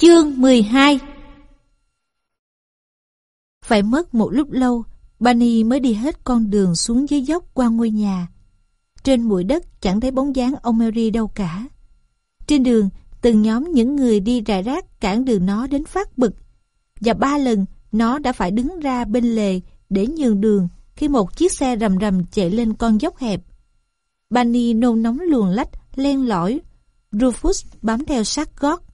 Chương 12 Phải mất một lúc lâu, Bani mới đi hết con đường xuống dưới dốc qua ngôi nhà. Trên bụi đất chẳng thấy bóng dáng ông Mary đâu cả. Trên đường, từng nhóm những người đi rải rác cản đường nó đến phát bực. Và ba lần, nó đã phải đứng ra bên lề để nhường đường khi một chiếc xe rầm rầm chạy lên con dốc hẹp. Bani nôn nóng luồn lách, len lỏi. Rufus bám theo sát gót.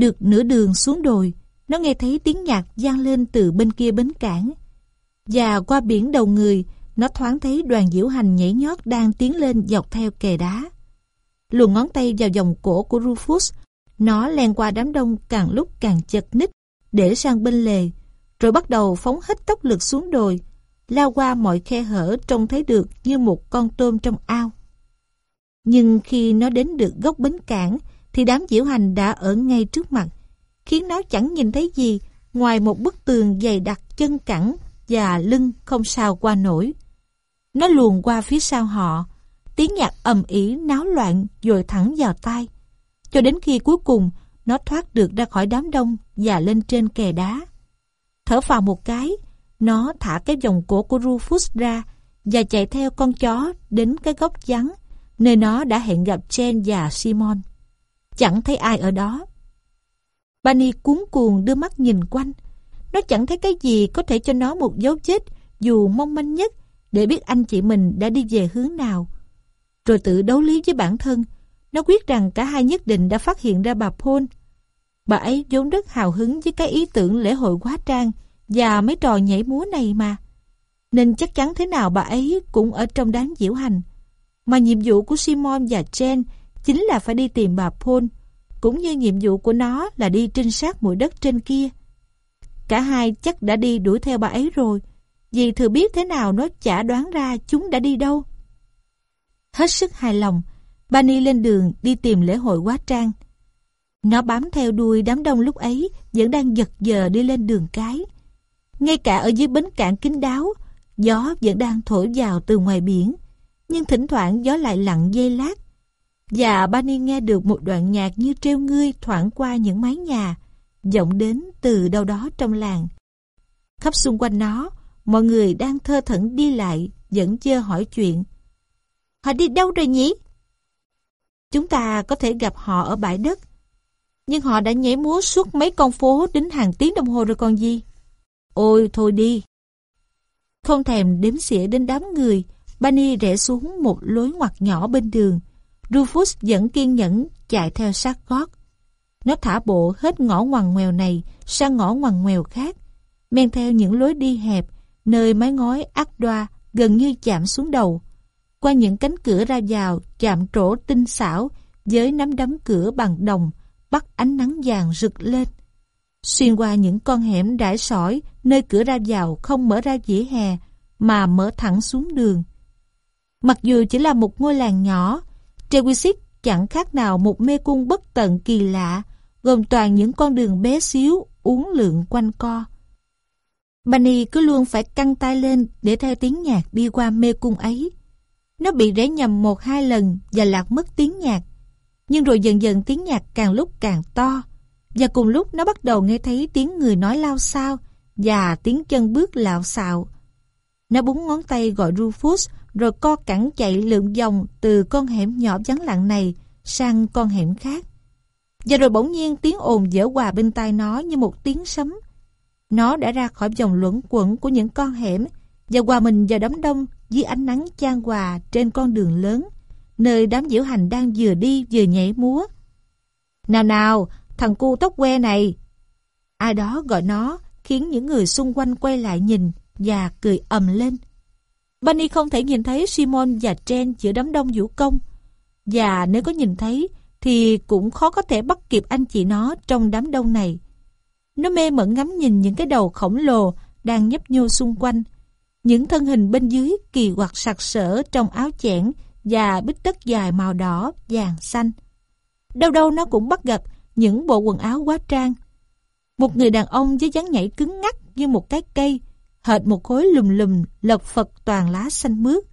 Được nửa đường xuống đồi, nó nghe thấy tiếng nhạc vang lên từ bên kia bến cảng. Và qua biển đầu người, nó thoáng thấy đoàn diễu hành nhảy nhót đang tiến lên dọc theo kè đá. Luồn ngón tay vào vòng cổ của Rufus, nó len qua đám đông càng lúc càng chật ních, để sang bên lề, rồi bắt đầu phóng hết tốc lực xuống đồi, lao qua mọi khe hở trông thấy được như một con tôm trong ao. Nhưng khi nó đến được góc bến cảng, thì đám diễu hành đã ở ngay trước mặt, khiến nó chẳng nhìn thấy gì ngoài một bức tường dày đặc chân cẳng và lưng không sao qua nổi. Nó luồn qua phía sau họ, tiếng nhạc ầm ĩ náo loạn dội thẳng vào tai, cho đến khi cuối cùng nó thoát được ra khỏi đám đông và lên trên kè đá. Thở vào một cái, nó thả cái vòng cổ của Rufus ra và chạy theo con chó đến cái góc vắng nơi nó đã hẹn gặp Jen và Simon. Chẳng thấy ai ở đó. Bunny cuốn cuồng đưa mắt nhìn quanh. Nó chẳng thấy cái gì có thể cho nó một dấu vết, dù mong manh nhất, để biết anh chị mình đã đi về hướng nào. Rồi tự đấu lý với bản thân. Nó quyết rằng cả hai nhất định đã phát hiện ra bà Paul. Bà ấy vốn rất hào hứng với cái ý tưởng lễ hội quá trang và mấy trò nhảy múa này mà. Nên chắc chắn thế nào bà ấy cũng ở trong đám diễu hành. Mà nhiệm vụ của Simon và Jen chính là phải đi tìm bà Paul, cũng như nhiệm vụ của nó là đi trinh sát mũi đất trên kia. Cả hai chắc đã đi đuổi theo bà ấy rồi, vì thừa biết thế nào nó chả đoán ra chúng đã đi đâu. Hết sức hài lòng, Bani lên đường đi tìm lễ hội quá trang. Nó bám theo đuôi đám đông lúc ấy vẫn đang giật giờ đi lên đường cái. Ngay cả ở dưới bến cảng kín đáo, gió vẫn đang thổi vào từ ngoài biển, nhưng thỉnh thoảng gió lại lặng dây lát. Và Bani nghe được một đoạn nhạc như treo ngươi thoảng qua những mái nhà, vọng đến từ đâu đó trong làng. Khắp xung quanh nó, mọi người đang thơ thẩn đi lại, vẫn chưa hỏi chuyện. Họ đi đâu rồi nhỉ? Chúng ta có thể gặp họ ở bãi đất, nhưng họ đã nhảy múa suốt mấy con phố đến hàng tiếng đồng hồ rồi còn gì. Ôi thôi đi. Không thèm đếm xỉa đến đám người, Bani rẽ xuống một lối ngoặt nhỏ bên đường. Rufus vẫn kiên nhẫn chạy theo sát gót. Nó thả bộ hết ngõ ngoằn ngoèo này sang ngõ ngoằn ngoèo khác, men theo những lối đi hẹp, nơi mái ngói ác đoa gần như chạm xuống đầu. Qua những cánh cửa ra vào chạm trổ tinh xảo với nắm đấm cửa bằng đồng bắt ánh nắng vàng rực lên. Xuyên qua những con hẻm rải sỏi nơi cửa ra vào không mở ra dĩa hè mà mở thẳng xuống đường. Mặc dù chỉ là một ngôi làng nhỏ, Trewisic chẳng khác nào một mê cung bất tận kỳ lạ, gồm toàn những con đường bé xíu, uốn lượn quanh co. Bunny cứ luôn phải căng tay lên để theo tiếng nhạc đi qua mê cung ấy. Nó bị rẽ nhầm một hai lần và lạc mất tiếng nhạc. Nhưng rồi dần dần tiếng nhạc càng lúc càng to. Và cùng lúc nó bắt đầu nghe thấy tiếng người nói lao sao và tiếng chân bước lạo xạo. Nó búng ngón tay gọi Rufus rồi co cẳng chạy lượn vòng từ con hẻm nhỏ vắng lặng này sang con hẻm khác. Và rồi bỗng nhiên tiếng ồn dở hòa bên tai nó như một tiếng sấm. Nó đã ra khỏi vòng luẩn quẩn của những con hẻm và hòa mình vào đám đông dưới ánh nắng chan hòa trên con đường lớn, nơi đám diễu hành đang vừa đi vừa nhảy múa. Nào nào, thằng cu tóc que này! Ai đó gọi nó, khiến những người xung quanh quay lại nhìn và cười ầm lên. Bunny không thể nhìn thấy Simon và Jen giữa đám đông vũ công. Và nếu có nhìn thấy, thì cũng khó có thể bắt kịp anh chị nó trong đám đông này. Nó mê mẩn ngắm nhìn những cái đầu khổng lồ đang nhấp nhô xung quanh. Những thân hình bên dưới kỳ quặc sặc sỡ trong áo chẽn và bít tất dài màu đỏ, vàng, xanh. Đâu đâu nó cũng bắt gặp những bộ quần áo quá trang. Một người đàn ông với dáng nhảy cứng ngắc như một cái cây, hệt một khối lùm lùm lật phật toàn lá xanh mướt.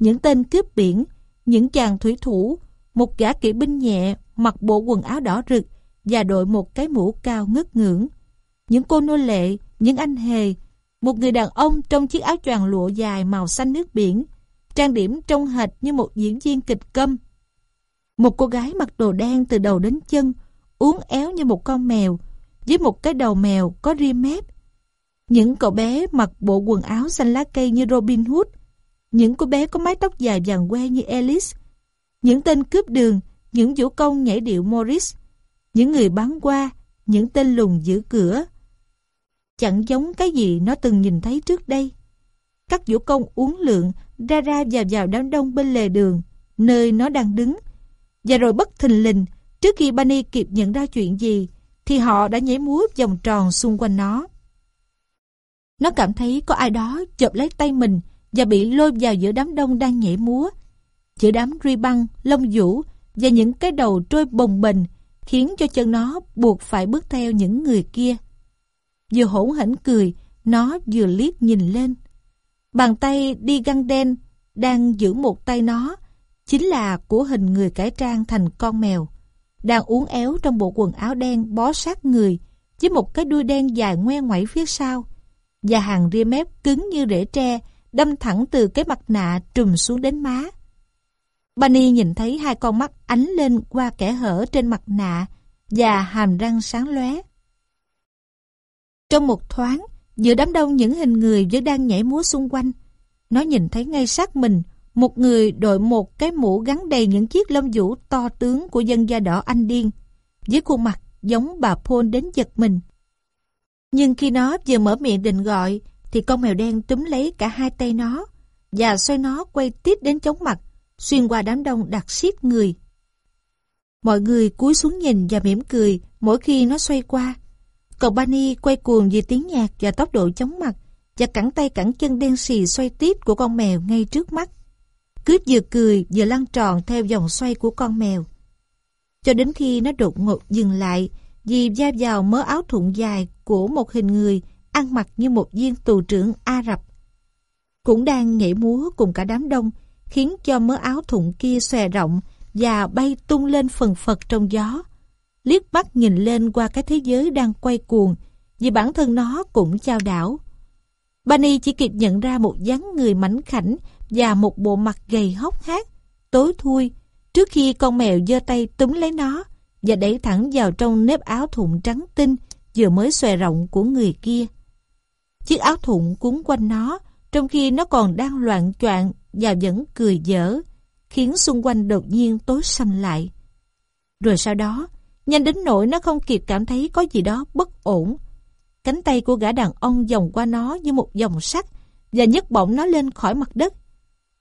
Những tên cướp biển, những chàng thủy thủ, một gã kỵ binh nhẹ mặc bộ quần áo đỏ rực và đội một cái mũ cao ngất ngưỡng. Những cô nô lệ, những anh hề, một người đàn ông trong chiếc áo choàng lụa dài màu xanh nước biển, trang điểm trông hệt như một diễn viên kịch câm. Một cô gái mặc đồ đen từ đầu đến chân, uốn éo như một con mèo, với một cái đầu mèo có ria mép. Những cậu bé mặc bộ quần áo xanh lá cây như Robin Hood, những cô bé có mái tóc dài vàng que như Alice, những tên cướp đường, những vũ công nhảy điệu Morris, những người bán qua, những tên lùng giữ cửa. Chẳng giống cái gì nó từng nhìn thấy trước đây. Các vũ công uống lượng ra ra vào vào đám đông bên lề đường, nơi nó đang đứng. Và rồi bất thình lình, trước khi Bunny kịp nhận ra chuyện gì, thì họ đã nhảy múa vòng tròn xung quanh nó. Nó cảm thấy có ai đó chộp lấy tay mình và bị lôi vào giữa đám đông đang nhảy múa. Giữa đám ruy băng, lông vũ và những cái đầu trôi bồng bềnh khiến cho chân nó buộc phải bước theo những người kia. Vừa hỗn hển cười, nó vừa liếc nhìn lên. Bàn tay đi găng đen đang giữ một tay nó chính là của hình người cải trang thành con mèo đang uốn éo trong bộ quần áo đen bó sát người với một cái đuôi đen dài ngoe ngoảy phía sau và hàng ria mép cứng như rễ tre đâm thẳng từ cái mặt nạ trùm xuống đến má. Bunny nhìn thấy hai con mắt ánh lên qua kẻ hở trên mặt nạ và hàm răng sáng lóe. Trong một thoáng, giữa đám đông những hình người vẫn đang nhảy múa xung quanh, nó nhìn thấy ngay sát mình một người đội một cái mũ gắn đầy những chiếc lông vũ to tướng của dân da đỏ Anh Điên, với khuôn mặt giống bà Paul đến giật mình. Nhưng khi nó vừa mở miệng định gọi, thì con mèo đen túm lấy cả hai tay nó và xoay nó quay tiếp đến chóng mặt, xuyên qua đám đông đặt xiết người. Mọi người cúi xuống nhìn và mỉm cười mỗi khi nó xoay qua. cậu bani quay cuồng vì tiếng nhạc và tốc độ chóng mặt và cẳng tay cẳng chân đen xì xoay tiếp của con mèo ngay trước mắt. Cướp vừa cười vừa lăn tròn theo dòng xoay của con mèo. Cho đến khi nó đột ngột dừng lại Dì da vào mớ áo thụng dài của một hình người ăn mặc như một viên tù trưởng Ả Rập. Cũng đang nhảy múa cùng cả đám đông khiến cho mớ áo thụng kia xòe rộng và bay tung lên phần phật trong gió. Liếc mắt nhìn lên qua cái thế giới đang quay cuồng vì bản thân nó cũng trao đảo. Bani chỉ kịp nhận ra một dáng người mảnh khảnh và một bộ mặt gầy hốc hác, tối thui, trước khi con mèo giơ tay túm lấy nó và đẩy thẳng vào trong nếp áo thụng trắng tinh vừa mới xòe rộng của người kia. Chiếc áo thụng cuốn quanh nó, trong khi nó còn đang loạn choạng và vẫn cười dở, khiến xung quanh đột nhiên tối sầm lại. Rồi sau đó, nhanh đến nỗi nó không kịp cảm thấy có gì đó bất ổn. Cánh tay của gã đàn ông vòng qua nó như một dòng sắt và nhấc bổng nó lên khỏi mặt đất.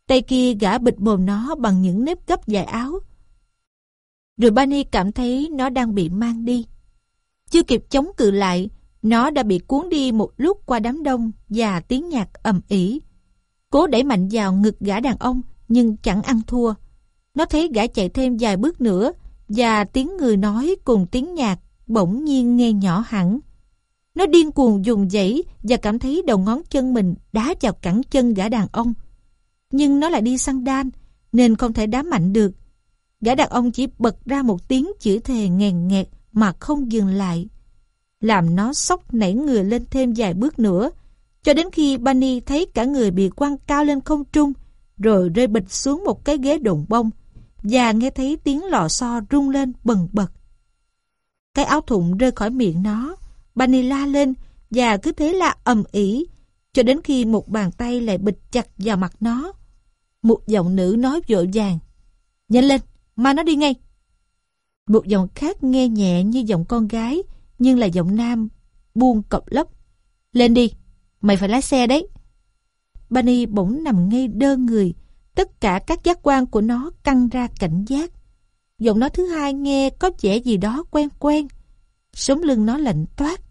Tay kia gã bịt mồm nó bằng những nếp gấp dài áo. Rồi Bani cảm thấy nó đang bị mang đi. Chưa kịp chống cự lại, nó đã bị cuốn đi một lúc qua đám đông và tiếng nhạc ầm ĩ. Cố đẩy mạnh vào ngực gã đàn ông nhưng chẳng ăn thua. Nó thấy gã chạy thêm vài bước nữa và tiếng người nói cùng tiếng nhạc bỗng nhiên nghe nhỏ hẳn. Nó điên cuồng dùng dãy và cảm thấy đầu ngón chân mình đá vào cẳng chân gã đàn ông nhưng nó lại đi săn đan, nên không thể đá mạnh được. Gã đàn ông chỉ bật ra một tiếng chữ thề nghèn nghẹt mà không dừng lại. Làm nó sốc nảy người lên thêm vài bước nữa, cho đến khi Bunny thấy cả người bị quăng cao lên không trung, rồi rơi bịch xuống một cái ghế đụng bông, và nghe thấy tiếng lò xo rung lên bần bật. Cái áo thụng rơi khỏi miệng nó, Bunny la lên, và cứ thế là ầm ĩ cho đến khi một bàn tay lại bịch chặt vào mặt nó. Một giọng nữ nói vội vàng. Nhanh lên, mà nó đi ngay. Một giọng khác nghe nhẹ như giọng con gái, nhưng là giọng nam, buông cọc lấp. Lên đi, mày phải lái xe đấy. Bunny bỗng nằm ngay đơ người, tất cả các giác quan của nó căng ra cảnh giác. Giọng nói thứ hai nghe có vẻ gì đó quen quen. Sống lưng nó lạnh toát.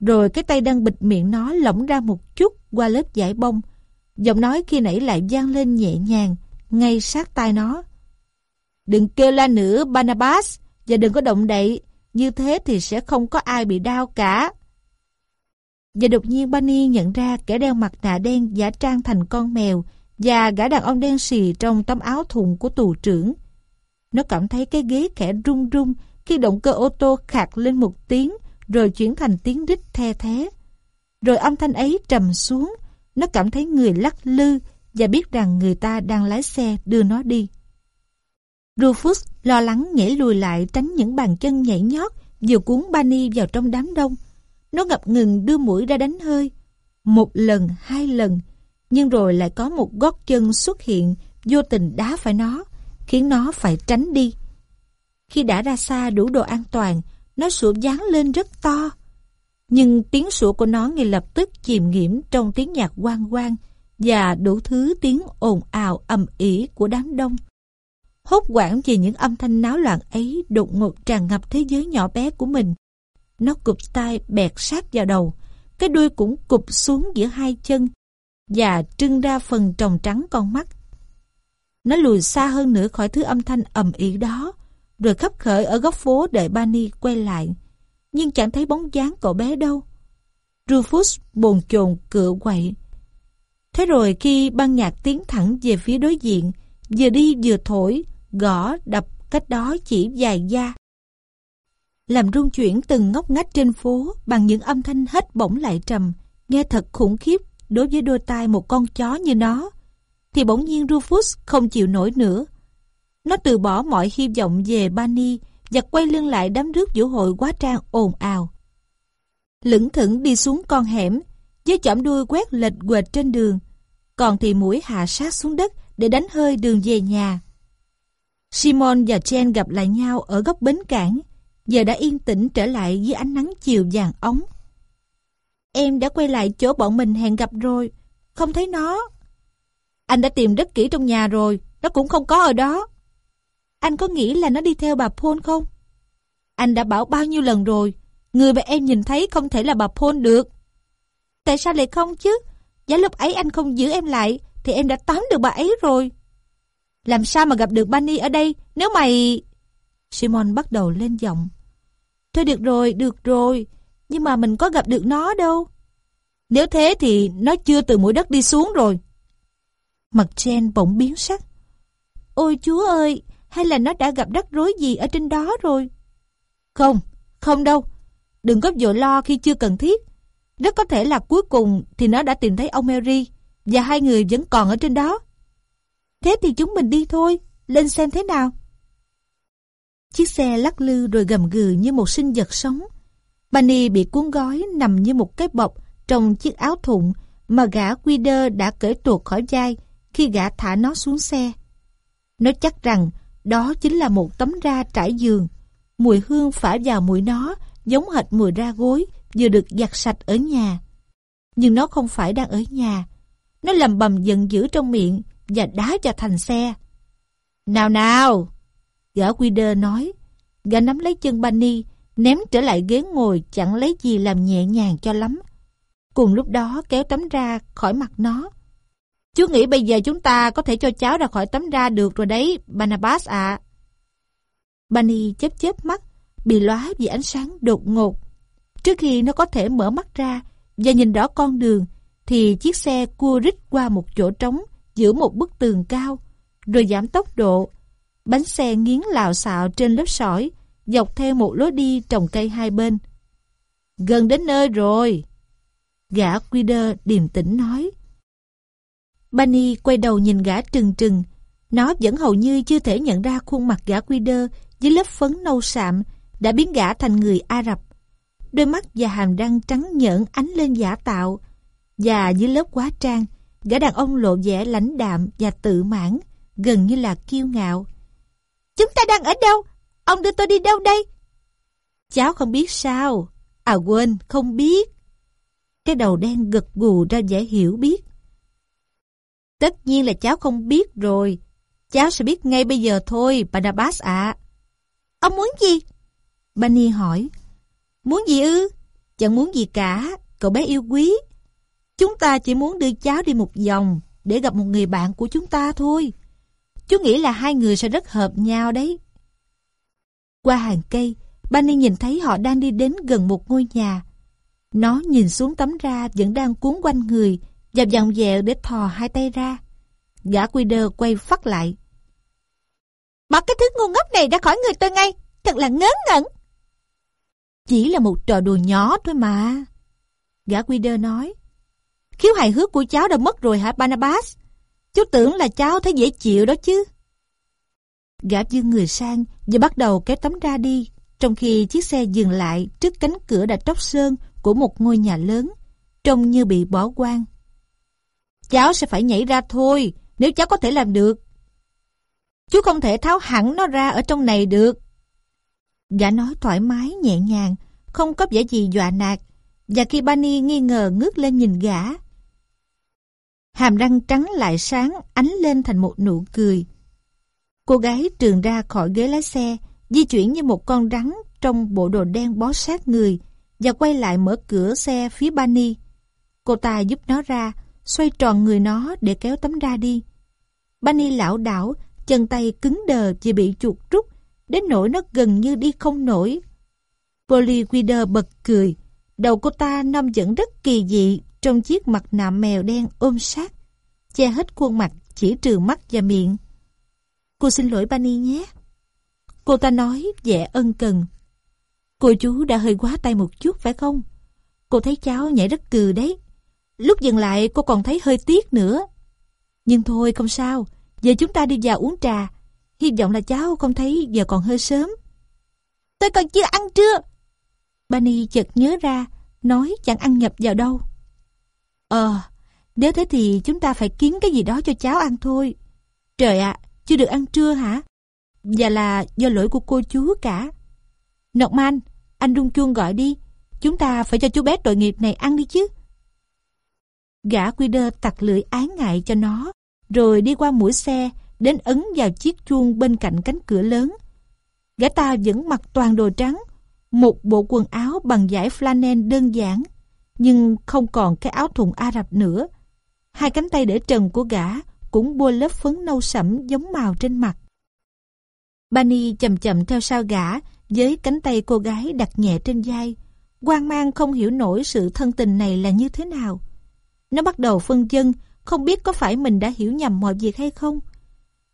Rồi cái tay đang bịt miệng nó lỏng ra một chút qua lớp giải bông, Giọng nói khi nãy lại vang lên nhẹ nhàng, ngay sát tai nó. Đừng kêu la nữa Barnabas, và đừng có động đậy, như thế thì sẽ không có ai bị đau cả. Và đột nhiên Bunny nhận ra kẻ đeo mặt nạ đen giả trang thành con mèo và gã đàn ông đen xì trong tấm áo thùng của tù trưởng. Nó cảm thấy cái ghế khẽ rung rung khi động cơ ô tô khạc lên một tiếng rồi chuyển thành tiếng rít the thế. Rồi âm thanh ấy trầm xuống, nó cảm thấy người lắc lư và biết rằng người ta đang lái xe đưa nó đi. Rufus lo lắng nhảy lùi lại tránh những bàn chân nhảy nhót vừa cuốn Bani vào trong đám đông. Nó ngập ngừng đưa mũi ra đánh hơi. Một lần, hai lần, nhưng rồi lại có một gót chân xuất hiện vô tình đá phải nó, khiến nó phải tránh đi. Khi đã ra xa đủ độ an toàn, nó sủa dáng lên rất to. Nhưng tiếng sủa của nó ngay lập tức chìm nghiễm trong tiếng nhạc quang quang và đủ thứ tiếng ồn ào ầm ĩ của đám đông. Hốt quảng vì những âm thanh náo loạn ấy đột ngột tràn ngập thế giới nhỏ bé của mình. Nó cụp tay bẹt sát vào đầu, cái đuôi cũng cụp xuống giữa hai chân và trưng ra phần tròng trắng con mắt. Nó lùi xa hơn nữa khỏi thứ âm thanh ầm ĩ đó, rồi khắp khởi ở góc phố đợi Bani quay lại. Nhưng chẳng thấy bóng dáng cậu bé đâu. Rufus bồn chồn cựa quậy. Thế rồi khi ban nhạc tiến thẳng về phía đối diện, vừa đi vừa thổi, gõ, đập cách đó chỉ dài da. Làm rung chuyển từng ngóc ngách trên phố bằng những âm thanh hết bổng lại trầm, nghe thật khủng khiếp đối với đôi tai một con chó như nó. Thì bỗng nhiên Rufus không chịu nổi nữa. Nó từ bỏ mọi hy vọng về Bani và quay lưng lại đám rước vũ hội quá trang ồn ào. Lững thững đi xuống con hẻm, với chỏm đuôi quét lệch quệt trên đường, còn thì mũi hạ sát xuống đất để đánh hơi đường về nhà. Simon và Jen gặp lại nhau ở góc bến cảng, giờ đã yên tĩnh trở lại dưới ánh nắng chiều vàng ống. Em đã quay lại chỗ bọn mình hẹn gặp rồi, không thấy nó. Anh đã tìm rất kỹ trong nhà rồi, nó cũng không có ở đó. Anh có nghĩ là nó đi theo bà Paul không? Anh đã bảo bao nhiêu lần rồi, người mà em nhìn thấy không thể là bà Paul được. Tại sao lại không chứ? Giá lúc ấy anh không giữ em lại, thì em đã tóm được bà ấy rồi. Làm sao mà gặp được Bunny ở đây nếu mày... Simon bắt đầu lên giọng. Thôi được rồi, được rồi. Nhưng mà mình có gặp được nó đâu. Nếu thế thì nó chưa từ mũi đất đi xuống rồi. Mặt Jen bỗng biến sắc. Ôi chúa ơi, hay là nó đã gặp rắc rối gì ở trên đó rồi? Không, không đâu. Đừng có vội lo khi chưa cần thiết. Rất có thể là cuối cùng thì nó đã tìm thấy ông Mary và hai người vẫn còn ở trên đó. Thế thì chúng mình đi thôi, lên xem thế nào. Chiếc xe lắc lư rồi gầm gừ như một sinh vật sống. Bunny bị cuốn gói nằm như một cái bọc trong chiếc áo thụng mà gã Quider đã cởi tuột khỏi vai khi gã thả nó xuống xe. Nó chắc rằng đó chính là một tấm ra trải giường. Mùi hương phả vào mũi nó giống hệt mùi ra gối vừa được giặt sạch ở nhà. Nhưng nó không phải đang ở nhà. Nó lầm bầm giận dữ trong miệng và đá cho thành xe. Nào nào! Gã Quider nói. Gã nắm lấy chân Bunny, ném trở lại ghế ngồi chẳng lấy gì làm nhẹ nhàng cho lắm. Cùng lúc đó kéo tấm ra khỏi mặt nó. Chú nghĩ bây giờ chúng ta có thể cho cháu ra khỏi tấm ra được rồi đấy, Barnabas ạ. À. Bunny chớp chớp mắt, bị lóa vì ánh sáng đột ngột. Trước khi nó có thể mở mắt ra và nhìn rõ con đường, thì chiếc xe cua rít qua một chỗ trống giữa một bức tường cao, rồi giảm tốc độ. Bánh xe nghiến lào xạo trên lớp sỏi, dọc theo một lối đi trồng cây hai bên. Gần đến nơi rồi. Gã Quider điềm tĩnh nói. Bunny quay đầu nhìn gã trừng trừng. Nó vẫn hầu như chưa thể nhận ra khuôn mặt gã Quider với lớp phấn nâu sạm đã biến gã thành người Ả Rập. Đôi mắt và hàm răng trắng nhợn ánh lên giả tạo. Và dưới lớp quá trang, gã đàn ông lộ vẻ lãnh đạm và tự mãn, gần như là kiêu ngạo. Chúng ta đang ở đâu? Ông đưa tôi đi đâu đây? Cháu không biết sao. À quên, không biết. Cái đầu đen gật gù ra vẻ hiểu biết. Tất nhiên là cháu không biết rồi. Cháu sẽ biết ngay bây giờ thôi, Barnabas ạ. Ông muốn gì? Bunny hỏi. Muốn gì ư? Chẳng muốn gì cả, cậu bé yêu quý. Chúng ta chỉ muốn đưa cháu đi một vòng để gặp một người bạn của chúng ta thôi. Chú nghĩ là hai người sẽ rất hợp nhau đấy. Qua hàng cây, Bunny nhìn thấy họ đang đi đến gần một ngôi nhà. Nó nhìn xuống tấm ra vẫn đang cuốn quanh người và dòng dẹo để thò hai tay ra. Gã quy đơ quay phát lại. Bỏ cái thứ ngu ngốc này ra khỏi người tôi ngay. thật là ngớ ngẩn. Chỉ là một trò đùa nhỏ thôi mà. Gã quy đơ nói. Khiếu hài hước của cháu đã mất rồi hả Barnabas? Chú tưởng là cháu thấy dễ chịu đó chứ. Gã dương người sang và bắt đầu kéo tấm ra đi, trong khi chiếc xe dừng lại trước cánh cửa đã tróc sơn của một ngôi nhà lớn, trông như bị bỏ quang. Cháu sẽ phải nhảy ra thôi, nếu cháu có thể làm được. Chú không thể tháo hẳn nó ra ở trong này được. Gã nói thoải mái, nhẹ nhàng, không có vẻ gì dọa nạt. Và khi Bani nghi ngờ ngước lên nhìn gã, hàm răng trắng lại sáng ánh lên thành một nụ cười. Cô gái trường ra khỏi ghế lái xe, di chuyển như một con rắn trong bộ đồ đen bó sát người và quay lại mở cửa xe phía Bani. Cô ta giúp nó ra, xoay tròn người nó để kéo tấm ra đi. Bani lão đảo, chân tay cứng đờ vì bị chuột rút, đến nỗi nó gần như đi không nổi. Polly Guider bật cười, đầu cô ta nằm dẫn rất kỳ dị trong chiếc mặt nạ mèo đen ôm sát, che hết khuôn mặt chỉ trừ mắt và miệng. Cô xin lỗi Bani nhé. Cô ta nói vẻ ân cần. Cô chú đã hơi quá tay một chút phải không? Cô thấy cháu nhảy rất cừ đấy. Lúc dừng lại cô còn thấy hơi tiếc nữa. Nhưng thôi không sao, giờ chúng ta đi vào uống trà. Hy vọng là cháu không thấy giờ còn hơi sớm. Tôi còn chưa ăn trưa. Bani chợt nhớ ra, nói chẳng ăn nhập vào đâu. Ờ, nếu thế thì chúng ta phải kiếm cái gì đó cho cháu ăn thôi. Trời ạ, chưa được ăn trưa hả? Và là do lỗi của cô chú cả. Nọc man, anh rung chuông gọi đi. Chúng ta phải cho chú bé tội nghiệp này ăn đi chứ. Gã quy đơ tặc lưỡi ái ngại cho nó, rồi đi qua mũi xe, đến ấn vào chiếc chuông bên cạnh cánh cửa lớn. Gã ta vẫn mặc toàn đồ trắng, một bộ quần áo bằng vải flannel đơn giản, nhưng không còn cái áo thùng Ả Rập nữa. Hai cánh tay để trần của gã cũng bôi lớp phấn nâu sẫm giống màu trên mặt. Bani chậm chậm theo sau gã với cánh tay cô gái đặt nhẹ trên vai. quan mang không hiểu nổi sự thân tình này là như thế nào. Nó bắt đầu phân dân, không biết có phải mình đã hiểu nhầm mọi việc hay không.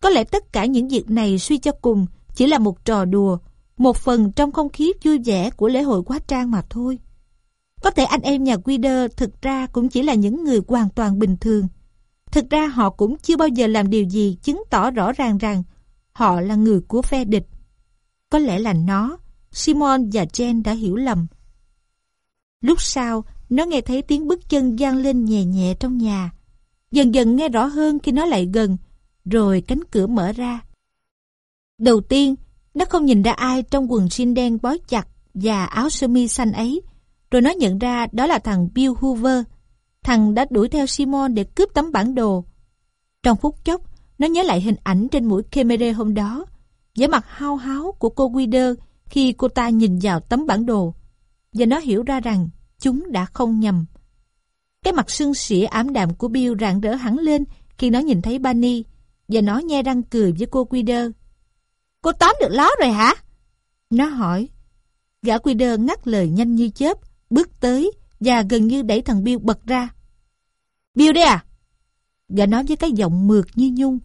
Có lẽ tất cả những việc này suy cho cùng chỉ là một trò đùa, một phần trong không khí vui vẻ của lễ hội quá trang mà thôi. Có thể anh em nhà Guider thực ra cũng chỉ là những người hoàn toàn bình thường. Thực ra họ cũng chưa bao giờ làm điều gì chứng tỏ rõ ràng rằng họ là người của phe địch. Có lẽ là nó, Simon và Jen đã hiểu lầm. Lúc sau, nó nghe thấy tiếng bước chân gian lên nhẹ nhẹ trong nhà. Dần dần nghe rõ hơn khi nó lại gần, rồi cánh cửa mở ra. Đầu tiên, nó không nhìn ra ai trong quần jean đen bó chặt và áo sơ mi xanh ấy, rồi nó nhận ra đó là thằng Bill Hoover. Thằng đã đuổi theo Simon để cướp tấm bản đồ. Trong phút chốc, nó nhớ lại hình ảnh trên mũi camera hôm đó, vẻ mặt hao háo của cô Guider khi cô ta nhìn vào tấm bản đồ. Và nó hiểu ra rằng chúng đã không nhầm. Cái mặt sưng sỉa ám đạm của Bill rạng rỡ hẳn lên khi nó nhìn thấy Bunny và nó nhe răng cười với cô Guider. Cô tóm được ló rồi hả? Nó hỏi. Gã Guider ngắt lời nhanh như chớp, bước tới và gần như đẩy thằng Bill bật ra. Bill đây à? Gã nói với cái giọng mượt như nhung.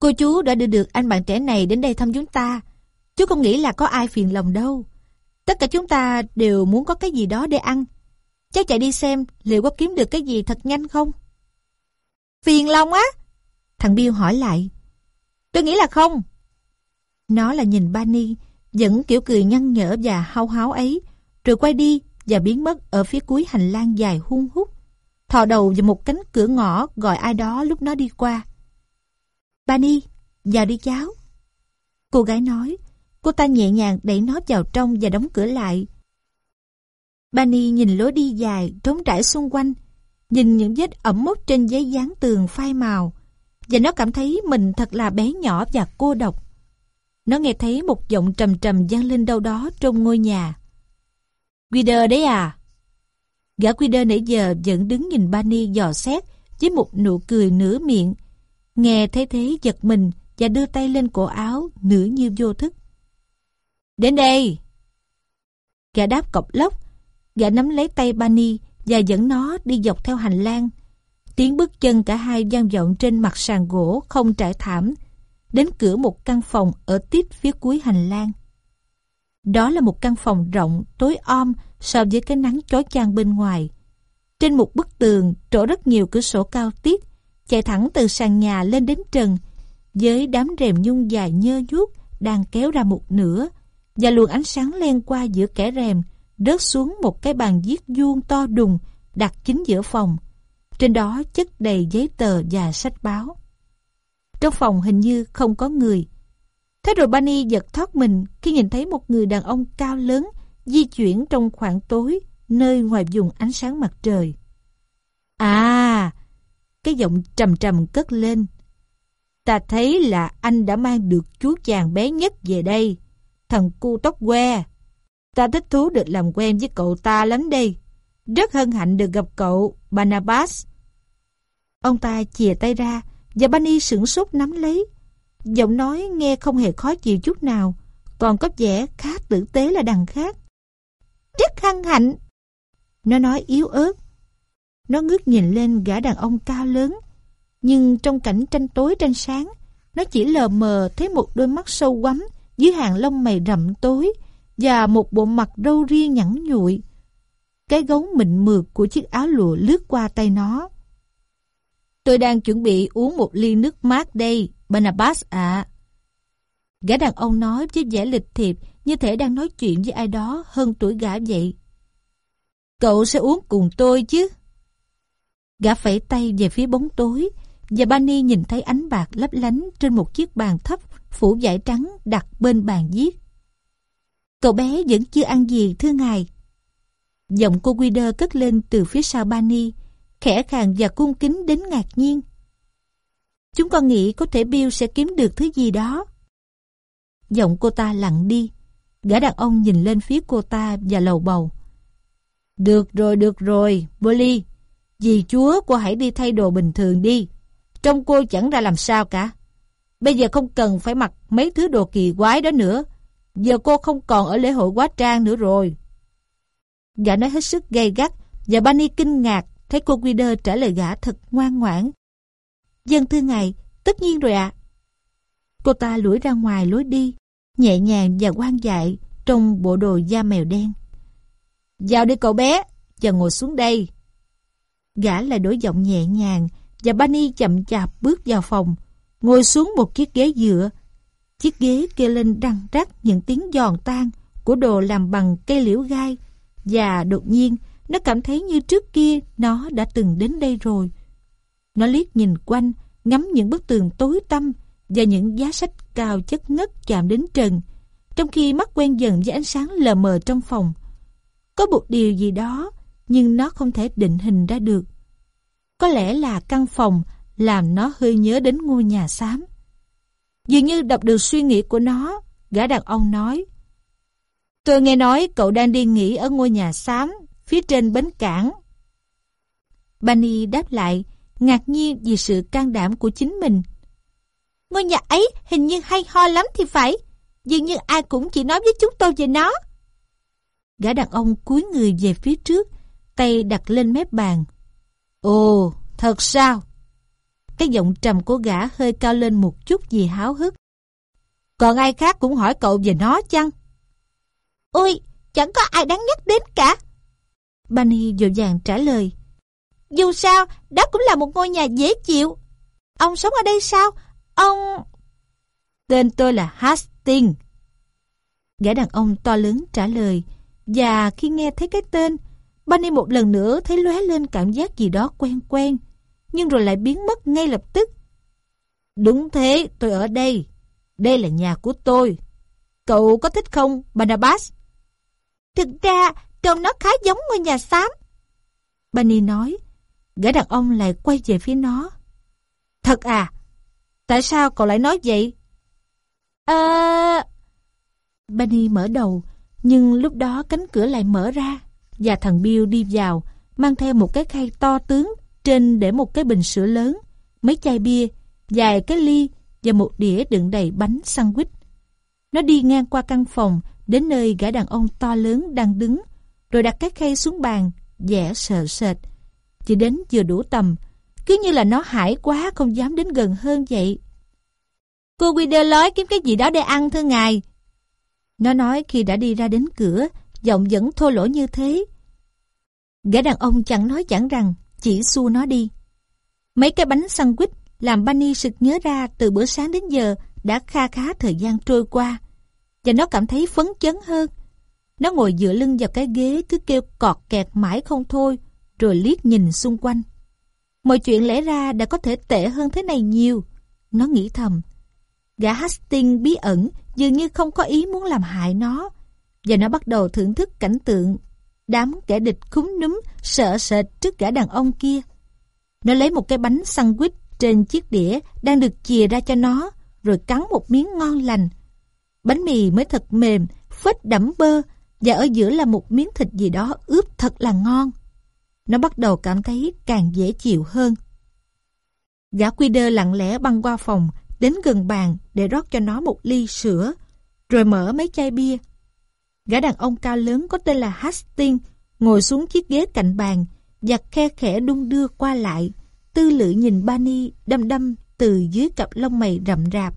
Cô chú đã đưa được anh bạn trẻ này đến đây thăm chúng ta. Chú không nghĩ là có ai phiền lòng đâu. Tất cả chúng ta đều muốn có cái gì đó để ăn. Cháu chạy đi xem liệu có kiếm được cái gì thật nhanh không? Phiền lòng á? Thằng Bill hỏi lại. Tôi nghĩ là không. Nó là nhìn Bani, vẫn kiểu cười nhăn nhở và hao háo ấy, rồi quay đi và biến mất ở phía cuối hành lang dài hung hút, thò đầu vào một cánh cửa ngõ gọi ai đó lúc nó đi qua. Bani, vào đi cháu. Cô gái nói, cô ta nhẹ nhàng đẩy nó vào trong và đóng cửa lại. Bani nhìn lối đi dài, trống trải xung quanh, nhìn những vết ẩm mốc trên giấy dán tường phai màu, và nó cảm thấy mình thật là bé nhỏ và cô độc. Nó nghe thấy một giọng trầm trầm vang lên đâu đó trong ngôi nhà. Guider đấy à? Gã Guider nãy giờ vẫn đứng nhìn Bani dò xét với một nụ cười nửa miệng. Nghe thấy thế giật mình và đưa tay lên cổ áo nửa như vô thức. Đến đây! Gã đáp cọc lốc. Gã nắm lấy tay Bani và dẫn nó đi dọc theo hành lang. Tiếng bước chân cả hai vang vọng trên mặt sàn gỗ không trải thảm đến cửa một căn phòng ở tiếp phía cuối hành lang. Đó là một căn phòng rộng, tối om so với cái nắng chói chang bên ngoài. Trên một bức tường trổ rất nhiều cửa sổ cao tiết, chạy thẳng từ sàn nhà lên đến trần, với đám rèm nhung dài nhơ nhuốc đang kéo ra một nửa, và luồng ánh sáng len qua giữa kẻ rèm, rớt xuống một cái bàn viết vuông to đùng đặt chính giữa phòng. Trên đó chất đầy giấy tờ và sách báo. Trong phòng hình như không có người. Thế rồi Bunny giật thoát mình khi nhìn thấy một người đàn ông cao lớn di chuyển trong khoảng tối nơi ngoài vùng ánh sáng mặt trời. À! Cái giọng trầm trầm cất lên. Ta thấy là anh đã mang được chú chàng bé nhất về đây. Thằng cu tóc que. Ta thích thú được làm quen với cậu ta lắm đây. Rất hân hạnh được gặp cậu, Barnabas. Ông ta chìa tay ra và Bunny sửng sốt nắm lấy. Giọng nói nghe không hề khó chịu chút nào, còn có vẻ khá tử tế là đằng khác. Rất hăng hạnh. Nó nói yếu ớt. Nó ngước nhìn lên gã đàn ông cao lớn, nhưng trong cảnh tranh tối tranh sáng, nó chỉ lờ mờ thấy một đôi mắt sâu quắm dưới hàng lông mày rậm tối và một bộ mặt râu ria nhẵn nhụi. Cái gấu mịn mượt của chiếc áo lụa lướt qua tay nó. Tôi đang chuẩn bị uống một ly nước mát đây, Barnabas ạ. Gã đàn ông nói với vẻ lịch thiệp như thể đang nói chuyện với ai đó hơn tuổi gã vậy. Cậu sẽ uống cùng tôi chứ? Gã phẩy tay về phía bóng tối và Bani nhìn thấy ánh bạc lấp lánh trên một chiếc bàn thấp phủ vải trắng đặt bên bàn viết. Cậu bé vẫn chưa ăn gì thưa ngài. Giọng cô Guider cất lên từ phía sau Bani, khẽ khàng và cung kính đến ngạc nhiên. Chúng con nghĩ có thể Bill sẽ kiếm được thứ gì đó. Giọng cô ta lặng đi. Gã đàn ông nhìn lên phía cô ta và lầu bầu. Được rồi, được rồi, Bolly. Dì chúa cô hãy đi thay đồ bình thường đi. Trông cô chẳng ra làm sao cả. Bây giờ không cần phải mặc mấy thứ đồ kỳ quái đó nữa. Giờ cô không còn ở lễ hội quá trang nữa rồi. Gã nói hết sức gay gắt và Bunny kinh ngạc thấy cô Guider trả lời gã thật ngoan ngoãn. Dân thưa ngài, tất nhiên rồi ạ. Cô ta lủi ra ngoài lối đi, nhẹ nhàng và quan dại trong bộ đồ da mèo đen. Vào đi cậu bé, và ngồi xuống đây. Gã lại đổi giọng nhẹ nhàng và Bunny chậm chạp bước vào phòng, ngồi xuống một chiếc ghế dựa. Chiếc ghế kêu lên răng rắc những tiếng giòn tan của đồ làm bằng cây liễu gai và đột nhiên nó cảm thấy như trước kia nó đã từng đến đây rồi. Nó liếc nhìn quanh, ngắm những bức tường tối tăm và những giá sách cao chất ngất chạm đến trần, trong khi mắt quen dần với ánh sáng lờ mờ trong phòng. Có một điều gì đó, nhưng nó không thể định hình ra được. Có lẽ là căn phòng làm nó hơi nhớ đến ngôi nhà xám. Dường như đọc được suy nghĩ của nó, gã đàn ông nói Tôi nghe nói cậu đang đi nghỉ ở ngôi nhà xám phía trên bến cảng. Bunny đáp lại, ngạc nhiên vì sự can đảm của chính mình. Ngôi nhà ấy hình như hay ho lắm thì phải, dường như ai cũng chỉ nói với chúng tôi về nó. Gã đàn ông cúi người về phía trước, tay đặt lên mép bàn. Ồ, thật sao? Cái giọng trầm của gã hơi cao lên một chút vì háo hức. Còn ai khác cũng hỏi cậu về nó chăng? Ôi, chẳng có ai đáng nhắc đến cả. Bunny dội vàng trả lời. Dù sao, đó cũng là một ngôi nhà dễ chịu. Ông sống ở đây sao? Ông... Tên tôi là Hastings. Gã đàn ông to lớn trả lời. Và khi nghe thấy cái tên, Bunny một lần nữa thấy lóe lên cảm giác gì đó quen quen, nhưng rồi lại biến mất ngay lập tức. Đúng thế, tôi ở đây. Đây là nhà của tôi. Cậu có thích không, Barnabas? Thực ra, trông nó khá giống ngôi nhà xám. Bunny nói, gã đàn ông lại quay về phía nó. Thật à? Tại sao cậu lại nói vậy? Ờ... À... Bunny mở đầu, nhưng lúc đó cánh cửa lại mở ra và thằng Bill đi vào, mang theo một cái khay to tướng, trên để một cái bình sữa lớn, mấy chai bia, vài cái ly và một đĩa đựng đầy bánh sandwich. Nó đi ngang qua căn phòng, đến nơi gã đàn ông to lớn đang đứng, rồi đặt cái khay xuống bàn, vẻ sợ sệt. Chỉ đến vừa đủ tầm, cứ như là nó hải quá không dám đến gần hơn vậy. Cô quy đơ lói kiếm cái gì đó để ăn thưa ngài. Nó nói khi đã đi ra đến cửa, giọng vẫn thô lỗ như thế. Gã đàn ông chẳng nói chẳng rằng, chỉ xua nó đi. Mấy cái bánh sandwich làm Bunny sực nhớ ra từ bữa sáng đến giờ đã kha khá thời gian trôi qua. Và nó cảm thấy phấn chấn hơn. Nó ngồi dựa lưng vào cái ghế cứ kêu cọt kẹt mãi không thôi, rồi liếc nhìn xung quanh. Mọi chuyện lẽ ra đã có thể tệ hơn thế này nhiều. Nó nghĩ thầm. Gã Hastings bí ẩn dường như không có ý muốn làm hại nó. Và nó bắt đầu thưởng thức cảnh tượng đám kẻ địch khúng núm, sợ sệt trước gã đàn ông kia. Nó lấy một cái bánh sandwich trên chiếc đĩa đang được chìa ra cho nó, rồi cắn một miếng ngon lành. Bánh mì mới thật mềm, phết đẫm bơ, và ở giữa là một miếng thịt gì đó ướp thật là ngon. Nó bắt đầu cảm thấy càng dễ chịu hơn. Gã quy đơ lặng lẽ băng qua phòng, đến gần bàn để rót cho nó một ly sữa, rồi mở mấy chai bia. Gã đàn ông cao lớn có tên là Hastings ngồi xuống chiếc ghế cạnh bàn và khe khẽ đung đưa qua lại, tư lự nhìn Bani đâm đâm từ dưới cặp lông mày rậm rạp.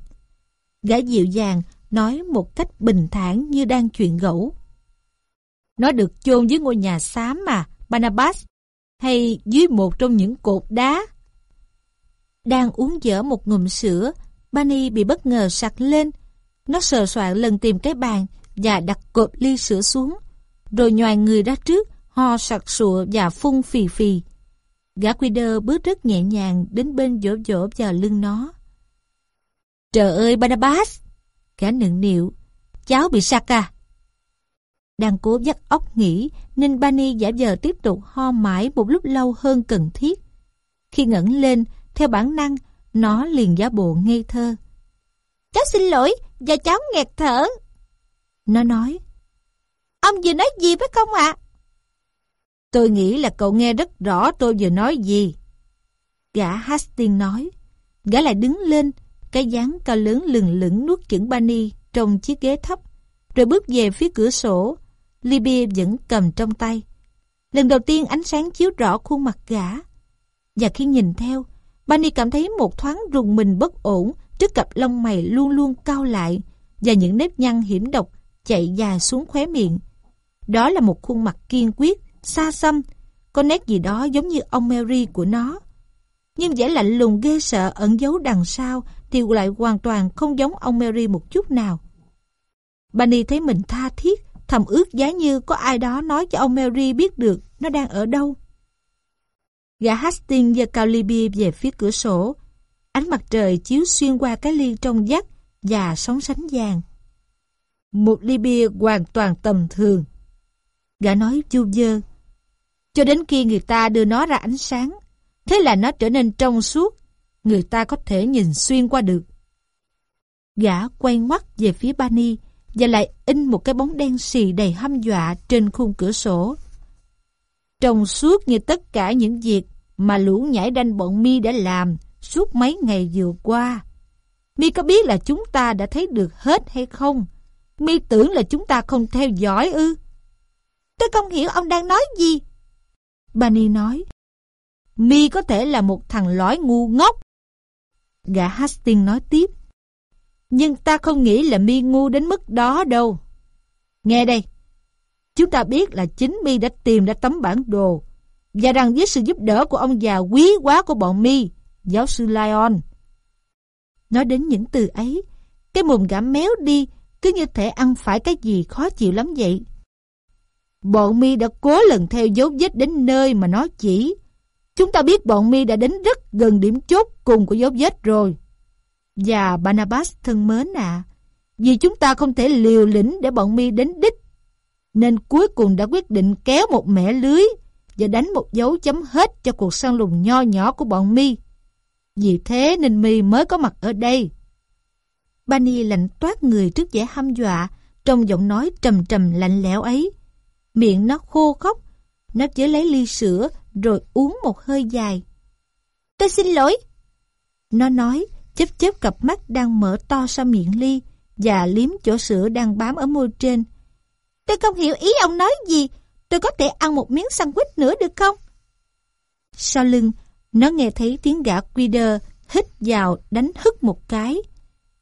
Gã dịu dàng nói một cách bình thản như đang chuyện gẫu. Nó được chôn dưới ngôi nhà xám mà, Barnabas, hay dưới một trong những cột đá. Đang uống dở một ngụm sữa, Bunny bị bất ngờ sặc lên. Nó sờ soạn lần tìm cái bàn và đặt cột ly sữa xuống, rồi nhòi người ra trước, ho sặc sụa và phun phì phì. Gã quy đơ bước rất nhẹ nhàng đến bên dỗ dỗ vào lưng nó. Trời ơi Barnabas! Gã nựng nịu. Cháu bị sặc à? Đang cố dắt óc nghĩ nên Bani giả vờ tiếp tục ho mãi một lúc lâu hơn cần thiết. Khi ngẩng lên, theo bản năng, nó liền giả bộ ngây thơ. Cháu xin lỗi, và cháu nghẹt thở. Nó nói, Ông vừa nói gì phải không ạ? Tôi nghĩ là cậu nghe rất rõ tôi vừa nói gì. Gã Hastings nói. Gã lại đứng lên, cái dáng cao lớn lừng lửng nuốt chửng Bani trong chiếc ghế thấp, rồi bước về phía cửa sổ. Libby vẫn cầm trong tay. Lần đầu tiên ánh sáng chiếu rõ khuôn mặt gã. Và khi nhìn theo, Bunny cảm thấy một thoáng rùng mình bất ổn trước cặp lông mày luôn luôn cao lại và những nếp nhăn hiểm độc chạy dài xuống khóe miệng. Đó là một khuôn mặt kiên quyết, xa xăm, có nét gì đó giống như ông Mary của nó. Nhưng vẻ lạnh lùng ghê sợ ẩn giấu đằng sau thì lại hoàn toàn không giống ông Mary một chút nào. Bunny thấy mình tha thiết, thầm ước giá như có ai đó nói cho ông Mary biết được nó đang ở đâu. Gã Hastings và Calibi về phía cửa sổ. Ánh mặt trời chiếu xuyên qua cái ly trong vắt và sóng sánh vàng. Một ly bia hoàn toàn tầm thường. Gã nói chu dơ. Cho đến khi người ta đưa nó ra ánh sáng, thế là nó trở nên trong suốt, người ta có thể nhìn xuyên qua được. Gã quay ngoắt về phía Bani và lại in một cái bóng đen xì đầy hăm dọa trên khung cửa sổ. Trong suốt như tất cả những việc mà lũ nhảy đanh bọn mi đã làm suốt mấy ngày vừa qua. Mi có biết là chúng ta đã thấy được hết hay không? Mi tưởng là chúng ta không theo dõi ư? Tôi không hiểu ông đang nói gì. Bunny nói. Mi có thể là một thằng lõi ngu ngốc. Gã Hastings nói tiếp. Nhưng ta không nghĩ là Mi ngu đến mức đó đâu. Nghe đây. Chúng ta biết là chính Mi đã tìm ra tấm bản đồ và rằng với sự giúp đỡ của ông già quý quá của bọn Mi, giáo sư lion Nói đến những từ ấy, cái mồm gã méo đi, cứ như thể ăn phải cái gì khó chịu lắm vậy. Bọn mi đã cố lần theo dấu vết đến nơi mà nó chỉ. Chúng ta biết bọn mi đã đến rất gần điểm chốt cùng của dấu vết rồi. Và Barnabas thân mến à, vì chúng ta không thể liều lĩnh để bọn mi đến đích. Nên cuối cùng đã quyết định kéo một mẻ lưới và đánh một dấu chấm hết cho cuộc săn lùng nho nhỏ của bọn mi. Vì thế nên mi mới có mặt ở đây. Bani lạnh toát người trước vẻ hăm dọa, trong giọng nói trầm trầm lạnh lẽo ấy. Miệng nó khô khóc, nó chứa lấy ly sữa rồi uống một hơi dài. Tôi xin lỗi. Nó nói, chớp chớp cặp mắt đang mở to sau miệng ly và liếm chỗ sữa đang bám ở môi trên. Tôi không hiểu ý ông nói gì. Tôi có thể ăn một miếng sandwich nữa được không? Sau lưng, nó nghe thấy tiếng gã Quider hít vào đánh hức một cái.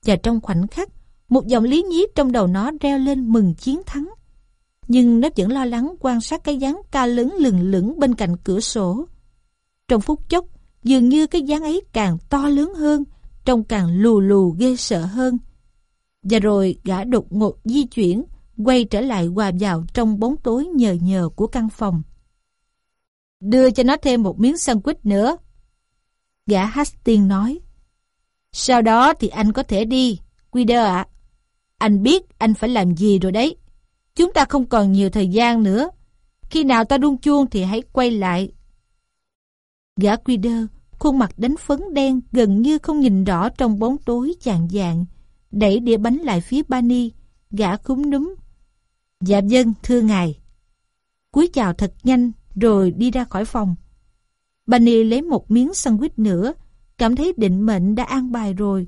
Và trong khoảnh khắc, một dòng lý nhí trong đầu nó reo lên mừng chiến thắng. Nhưng nó vẫn lo lắng quan sát cái dáng ca lớn lừng lửng bên cạnh cửa sổ. Trong phút chốc, dường như cái dáng ấy càng to lớn hơn, trông càng lù lù ghê sợ hơn. Và rồi gã đột ngột di chuyển, quay trở lại hòa vào trong bóng tối nhờ nhờ của căn phòng. Đưa cho nó thêm một miếng sandwich nữa. Gã Hastings nói. Sau đó thì anh có thể đi, Quider ạ. Anh biết anh phải làm gì rồi đấy. Chúng ta không còn nhiều thời gian nữa. Khi nào ta đun chuông thì hãy quay lại. Gã Quider, khuôn mặt đánh phấn đen gần như không nhìn rõ trong bóng tối chạng dạng, đẩy đĩa bánh lại phía Bani, gã cúm núm. Dạ dân, thưa ngài. Cúi chào thật nhanh, rồi đi ra khỏi phòng. Bani lấy một miếng sandwich nữa, cảm thấy định mệnh đã an bài rồi.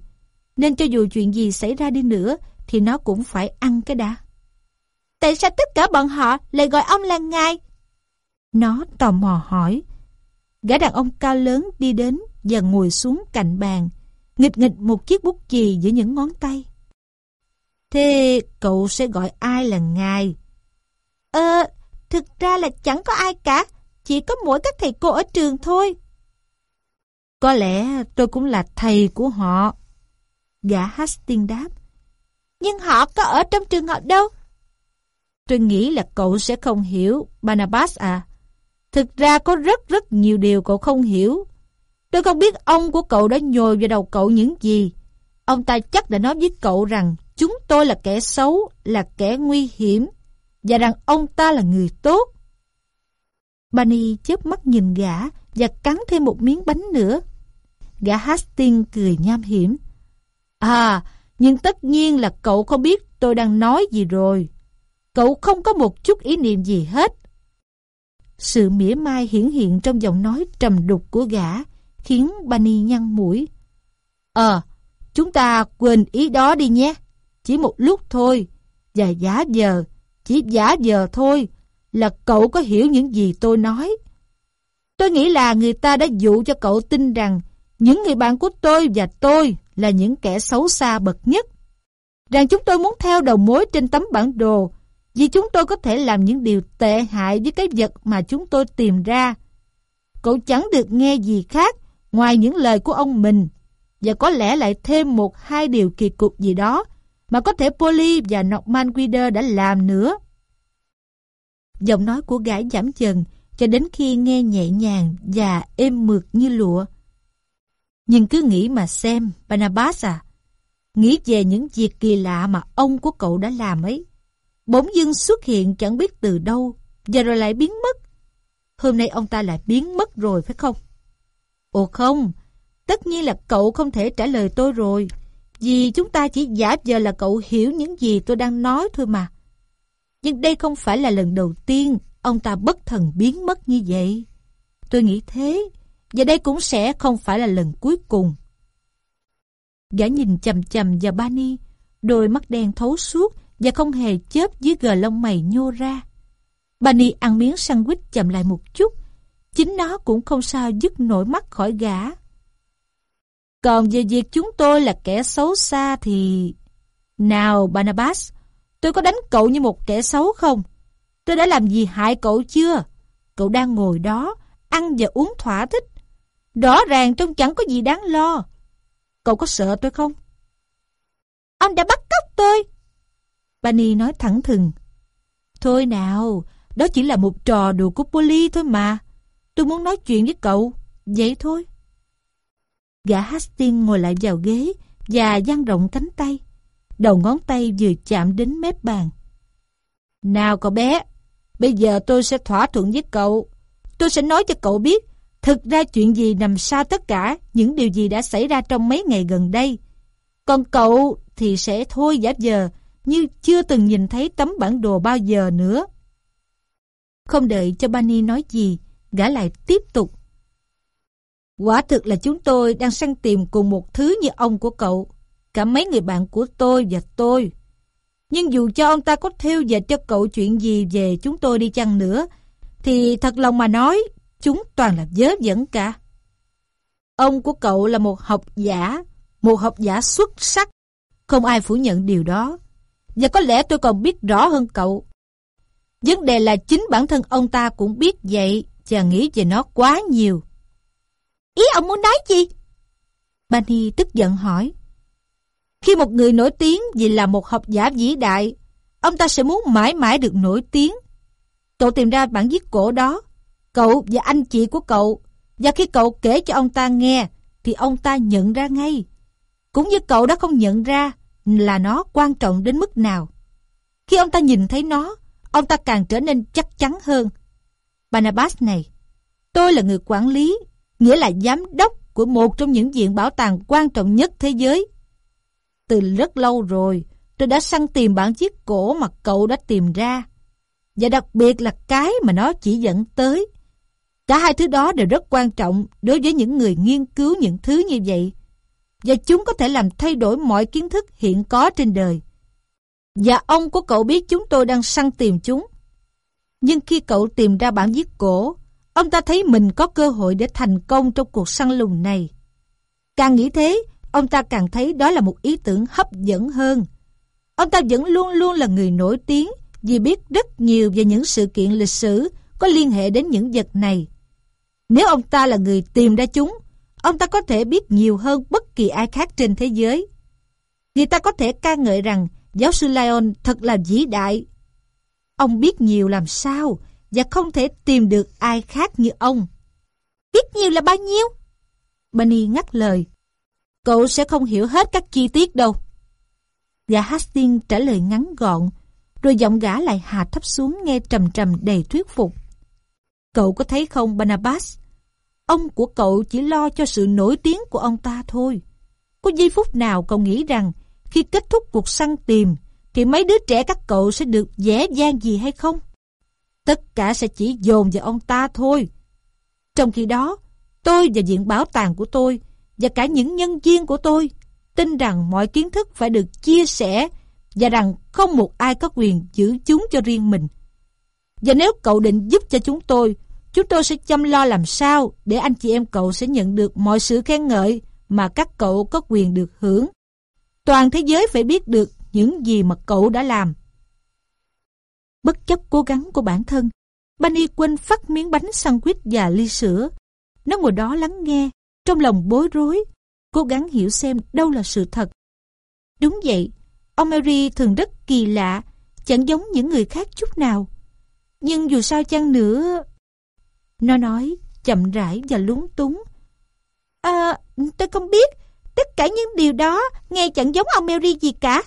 Nên cho dù chuyện gì xảy ra đi nữa, thì nó cũng phải ăn cái đã. Tại sao tất cả bọn họ lại gọi ông là ngài? Nó tò mò hỏi. Gã đàn ông cao lớn đi đến và ngồi xuống cạnh bàn, nghịch nghịch một chiếc bút chì giữa những ngón tay. Thế cậu sẽ gọi ai là ngài? Ờ, thực ra là chẳng có ai cả, chỉ có mỗi các thầy cô ở trường thôi. Có lẽ tôi cũng là thầy của họ. Gã Hastings đáp. Nhưng họ có ở trong trường học đâu? Tôi nghĩ là cậu sẽ không hiểu, Barnabas à. Thực ra có rất rất nhiều điều cậu không hiểu. Tôi không biết ông của cậu đã nhồi vào đầu cậu những gì. Ông ta chắc đã nói với cậu rằng chúng tôi là kẻ xấu, là kẻ nguy hiểm, và rằng ông ta là người tốt. Bunny chớp mắt nhìn gã và cắn thêm một miếng bánh nữa. Gã Hastings cười nham hiểm. À, nhưng tất nhiên là cậu không biết tôi đang nói gì rồi. Cậu không có một chút ý niệm gì hết. Sự mỉa mai hiển hiện trong giọng nói trầm đục của gã, khiến Bunny nhăn mũi. Ờ, chúng ta quên ý đó đi nhé. Chỉ một lúc thôi. Và giả giờ, chỉ giả giờ thôi, là cậu có hiểu những gì tôi nói. Tôi nghĩ là người ta đã dụ cho cậu tin rằng những người bạn của tôi và tôi là những kẻ xấu xa bậc nhất. Rằng chúng tôi muốn theo đầu mối trên tấm bản đồ vì chúng tôi có thể làm những điều tệ hại với cái vật mà chúng tôi tìm ra. Cậu chẳng được nghe gì khác ngoài những lời của ông mình và có lẽ lại thêm một hai điều kỳ cục gì đó mà có thể Polly và Norman Guider đã làm nữa. Giọng nói của gã giảm dần cho đến khi nghe nhẹ nhàng và êm mượt như lụa. Nhưng cứ nghĩ mà xem, Barnabas à, nghĩ về những việc kỳ lạ mà ông của cậu đã làm ấy. Bỗng dưng xuất hiện chẳng biết từ đâu, và rồi lại biến mất. Hôm nay ông ta lại biến mất rồi phải không? Ồ không, tất nhiên là cậu không thể trả lời tôi rồi, vì chúng ta chỉ giả giờ là cậu hiểu những gì tôi đang nói thôi mà. Nhưng đây không phải là lần đầu tiên ông ta bất thần biến mất như vậy. Tôi nghĩ thế, và đây cũng sẽ không phải là lần cuối cùng. Gã nhìn chầm chầm vào Bani, đôi mắt đen thấu suốt và không hề chớp dưới gờ lông mày nhô ra. Bani ăn miếng sandwich chậm lại một chút, chính nó cũng không sao dứt nổi mắt khỏi gã. Còn về việc chúng tôi là kẻ xấu xa thì... Nào Barnabas, tôi có đánh cậu như một kẻ xấu không? Tôi đã làm gì hại cậu chưa? Cậu đang ngồi đó, ăn và uống thỏa thích. Rõ ràng trông chẳng có gì đáng lo. Cậu có sợ tôi không? Ông đã bắt cóc tôi. Bani nói thẳng thừng. Thôi nào, đó chỉ là một trò đùa của Polly thôi mà. Tôi muốn nói chuyện với cậu, vậy thôi. Gã Hastings ngồi lại vào ghế và dang rộng cánh tay. Đầu ngón tay vừa chạm đến mép bàn. Nào cậu bé, bây giờ tôi sẽ thỏa thuận với cậu. Tôi sẽ nói cho cậu biết thực ra chuyện gì nằm sau tất cả những điều gì đã xảy ra trong mấy ngày gần đây. Còn cậu thì sẽ thôi giả giờ như chưa từng nhìn thấy tấm bản đồ bao giờ nữa. Không đợi cho Bani nói gì, gã lại tiếp tục. Quả thực là chúng tôi đang săn tìm cùng một thứ như ông của cậu, cả mấy người bạn của tôi và tôi. Nhưng dù cho ông ta có theo dệt cho cậu chuyện gì về chúng tôi đi chăng nữa, thì thật lòng mà nói, chúng toàn là dớ dẫn cả. Ông của cậu là một học giả, một học giả xuất sắc, Không ai phủ nhận điều đó. Và có lẽ tôi còn biết rõ hơn cậu. Vấn đề là chính bản thân ông ta cũng biết vậy và nghĩ về nó quá nhiều. Ý ông muốn nói gì? Bani tức giận hỏi. Khi một người nổi tiếng vì là một học giả vĩ đại, ông ta sẽ muốn mãi mãi được nổi tiếng. Cậu tìm ra bản viết cổ đó, cậu và anh chị của cậu, và khi cậu kể cho ông ta nghe, thì ông ta nhận ra ngay. Cũng như cậu đã không nhận ra là nó quan trọng đến mức nào. Khi ông ta nhìn thấy nó, ông ta càng trở nên chắc chắn hơn. Barnabas này, tôi là người quản lý, nghĩa là giám đốc của một trong những viện bảo tàng quan trọng nhất thế giới. Từ rất lâu rồi, tôi đã săn tìm bản chiếc cổ mà cậu đã tìm ra. Và đặc biệt là cái mà nó chỉ dẫn tới. Cả hai thứ đó đều rất quan trọng đối với những người nghiên cứu những thứ như vậy. Và chúng có thể làm thay đổi mọi kiến thức hiện có trên đời. Và ông của cậu biết chúng tôi đang săn tìm chúng. Nhưng khi cậu tìm ra bản viết cổ, ông ta thấy mình có cơ hội để thành công trong cuộc săn lùng này. Càng nghĩ thế, ông ta càng thấy đó là một ý tưởng hấp dẫn hơn. Ông ta vẫn luôn luôn là người nổi tiếng vì biết rất nhiều về những sự kiện lịch sử có liên hệ đến những vật này. Nếu ông ta là người tìm ra chúng, ông ta có thể biết nhiều hơn bất kỳ ai khác trên thế giới. Người ta có thể ca ngợi rằng giáo sư Lyon thật là vĩ đại. Ông biết nhiều làm sao và không thể tìm được ai khác như ông. Biết nhiều là bao nhiêu? Bunny ngắt lời. Cậu sẽ không hiểu hết các chi tiết đâu. Và Hastings trả lời ngắn gọn, rồi giọng gã lại hạ thấp xuống nghe trầm trầm đầy thuyết phục. Cậu có thấy không Barnabas? Ông của cậu chỉ lo cho sự nổi tiếng của ông ta thôi. Có giây phút nào cậu nghĩ rằng khi kết thúc cuộc săn tìm thì mấy đứa trẻ các cậu sẽ được dễ dàng gì hay không? Tất cả sẽ chỉ dồn vào ông ta thôi. Trong khi đó, tôi và viện bảo tàng của tôi và cả những nhân viên của tôi tin rằng mọi kiến thức phải được chia sẻ và rằng không một ai có quyền giữ chúng cho riêng mình. Và nếu cậu định giúp cho chúng tôi, chúng tôi sẽ chăm lo làm sao để anh chị em cậu sẽ nhận được mọi sự khen ngợi mà các cậu có quyền được hưởng. Toàn thế giới phải biết được những gì mà cậu đã làm. Bất chấp cố gắng của bản thân, Bunny quên phát miếng bánh sandwich và ly sữa. Nó ngồi đó lắng nghe, trong lòng bối rối, cố gắng hiểu xem đâu là sự thật. Đúng vậy, ông Mary thường rất kỳ lạ, chẳng giống những người khác chút nào. Nhưng dù sao chăng nữa... Nó nói, chậm rãi và lúng túng. À, tôi không biết, tất cả những điều đó nghe chẳng giống ông Mary gì cả.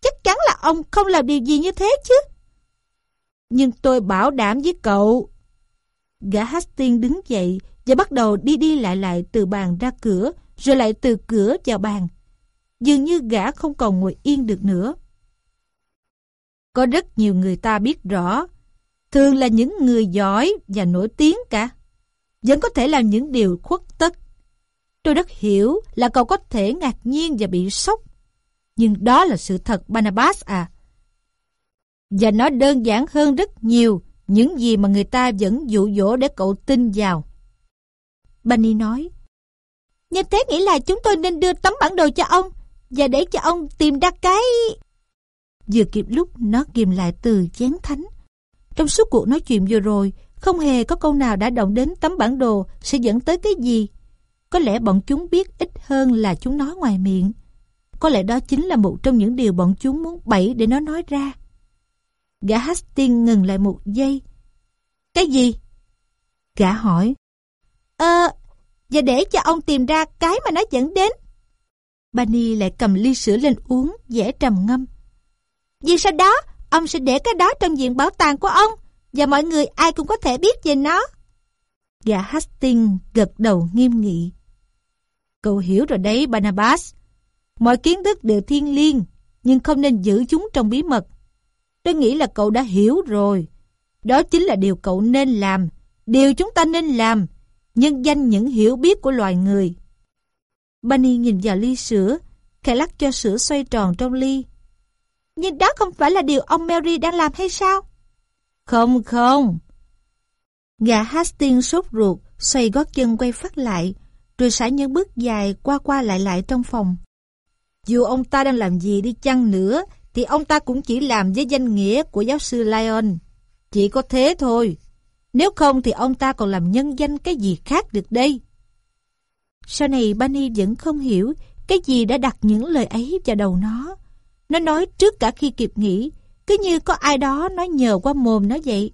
Chắc chắn là ông không làm điều gì như thế chứ. Nhưng tôi bảo đảm với cậu. Gã Hastings đứng dậy và bắt đầu đi đi lại lại từ bàn ra cửa, rồi lại từ cửa vào bàn. Dường như gã không còn ngồi yên được nữa. Có rất nhiều người ta biết rõ, thường là những người giỏi và nổi tiếng cả. Vẫn có thể làm những điều khuất tất. Tôi rất hiểu là cậu có thể ngạc nhiên và bị sốc. Nhưng đó là sự thật Barnabas à. Và nó đơn giản hơn rất nhiều những gì mà người ta vẫn dụ dỗ để cậu tin vào. Bunny nói, Như thế nghĩ là chúng tôi nên đưa tấm bản đồ cho ông và để cho ông tìm ra cái... Vừa kịp lúc nó kìm lại từ chén thánh. Trong suốt cuộc nói chuyện vừa rồi, không hề có câu nào đã động đến tấm bản đồ sẽ dẫn tới cái gì. Có lẽ bọn chúng biết ít hơn là chúng nói ngoài miệng. Có lẽ đó chính là một trong những điều bọn chúng muốn bẫy để nó nói ra. Gã Hastings ngừng lại một giây. Cái gì? Gã hỏi. Ờ, và để cho ông tìm ra cái mà nó dẫn đến. Bani lại cầm ly sữa lên uống, dễ trầm ngâm. Vì sao đó, ông sẽ để cái đó trong viện bảo tàng của ông, và mọi người ai cũng có thể biết về nó. Gã Hastings gật đầu nghiêm nghị. Cậu hiểu rồi đấy, Barnabas. Mọi kiến thức đều thiên liêng, nhưng không nên giữ chúng trong bí mật. Tôi nghĩ là cậu đã hiểu rồi. Đó chính là điều cậu nên làm, điều chúng ta nên làm, nhân danh những hiểu biết của loài người. Bunny nhìn vào ly sữa, khẽ lắc cho sữa xoay tròn trong ly. Nhưng đó không phải là điều ông Mary đang làm hay sao? Không không. Gã Hastings sốt ruột, xoay gót chân quay phát lại, rồi xả những bước dài qua qua lại lại trong phòng. Dù ông ta đang làm gì đi chăng nữa, thì ông ta cũng chỉ làm với danh nghĩa của giáo sư Lyon. Chỉ có thế thôi. Nếu không thì ông ta còn làm nhân danh cái gì khác được đây. Sau này Bunny vẫn không hiểu cái gì đã đặt những lời ấy vào đầu nó. Nó nói trước cả khi kịp nghĩ, cứ như có ai đó nói nhờ qua mồm nó vậy.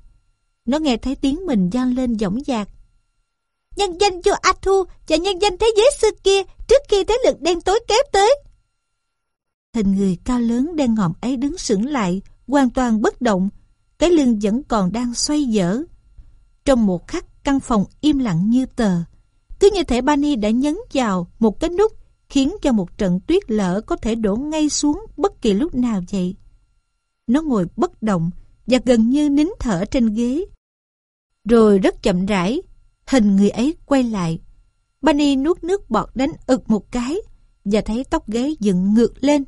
Nó nghe thấy tiếng mình gian lên dõng dạc. Nhân danh vua Athu và nhân danh thế giới xưa kia trước khi thế lực đen tối kéo tới. Hình người cao lớn đen ngòm ấy đứng sững lại, hoàn toàn bất động. Cái lưng vẫn còn đang xoay dở. Trong một khắc, căn phòng im lặng như tờ. Cứ như thể Bani đã nhấn vào một cái nút khiến cho một trận tuyết lở có thể đổ ngay xuống bất kỳ lúc nào vậy. Nó ngồi bất động và gần như nín thở trên ghế. Rồi rất chậm rãi, hình người ấy quay lại. Bunny nuốt nước bọt đánh ực một cái và thấy tóc ghế dựng ngược lên.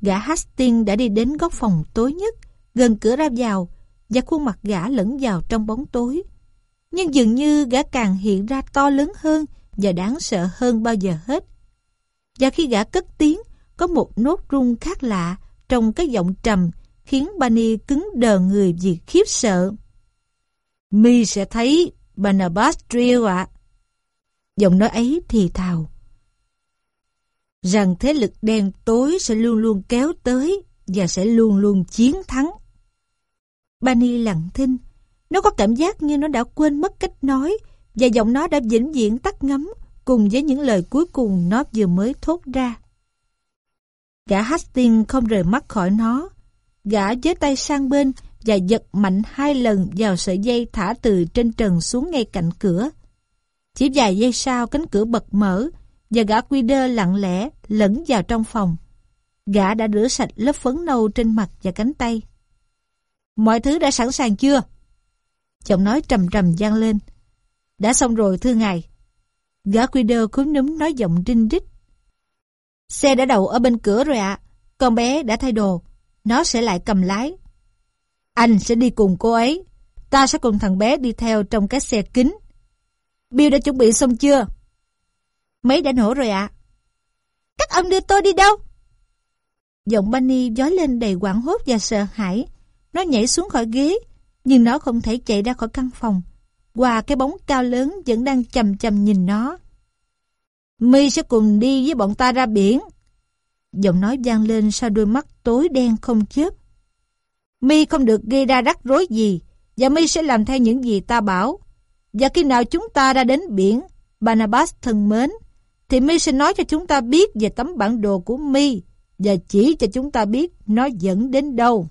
Gã Hastings đã đi đến góc phòng tối nhất, gần cửa ra vào và khuôn mặt gã lẫn vào trong bóng tối. Nhưng dường như gã càng hiện ra to lớn hơn và đáng sợ hơn bao giờ hết. Và khi gã cất tiếng, có một nốt rung khác lạ trong cái giọng trầm khiến bani cứng đờ người vì khiếp sợ. Mi sẽ thấy Barnabas Drill ạ. Giọng nói ấy thì thào. Rằng thế lực đen tối sẽ luôn luôn kéo tới và sẽ luôn luôn chiến thắng. bani lặng thinh. Nó có cảm giác như nó đã quên mất cách nói và giọng nó đã vĩnh viễn tắt ngấm cùng với những lời cuối cùng nó vừa mới thốt ra. Gã Hastings không rời mắt khỏi nó. Gã với tay sang bên và giật mạnh hai lần vào sợi dây thả từ trên trần xuống ngay cạnh cửa. Chỉ vài giây sau, cánh cửa bật mở và gã quy đơ lặng lẽ lẫn vào trong phòng. Gã đã rửa sạch lớp phấn nâu trên mặt và cánh tay. Mọi thứ đã sẵn sàng chưa? Giọng nói trầm trầm gian lên. Đã xong rồi, thưa ngài. Gã quy đơ cúm núm nói giọng rinh rít. Xe đã đậu ở bên cửa rồi ạ. Con bé đã thay đồ. Nó sẽ lại cầm lái. Anh sẽ đi cùng cô ấy. Ta sẽ cùng thằng bé đi theo trong cái xe kính. Bill đã chuẩn bị xong chưa? Máy đã nổ rồi ạ. Các ông đưa tôi đi đâu? Giọng Bunny dối lên đầy quảng hốt và sợ hãi. Nó nhảy xuống khỏi ghế, nhưng nó không thể chạy ra khỏi căn phòng. Qua cái bóng cao lớn vẫn đang chầm chầm nhìn nó. Mi sẽ cùng đi với bọn ta ra biển. Giọng nói vang lên sau đôi mắt tối đen không chớp. Mi không được gây ra rắc rối gì, và Mi sẽ làm theo những gì ta bảo. Và khi nào chúng ta ra đến biển, Barnabas thân mến, thì Mi sẽ nói cho chúng ta biết về tấm bản đồ của Mi và chỉ cho chúng ta biết nó dẫn đến đâu.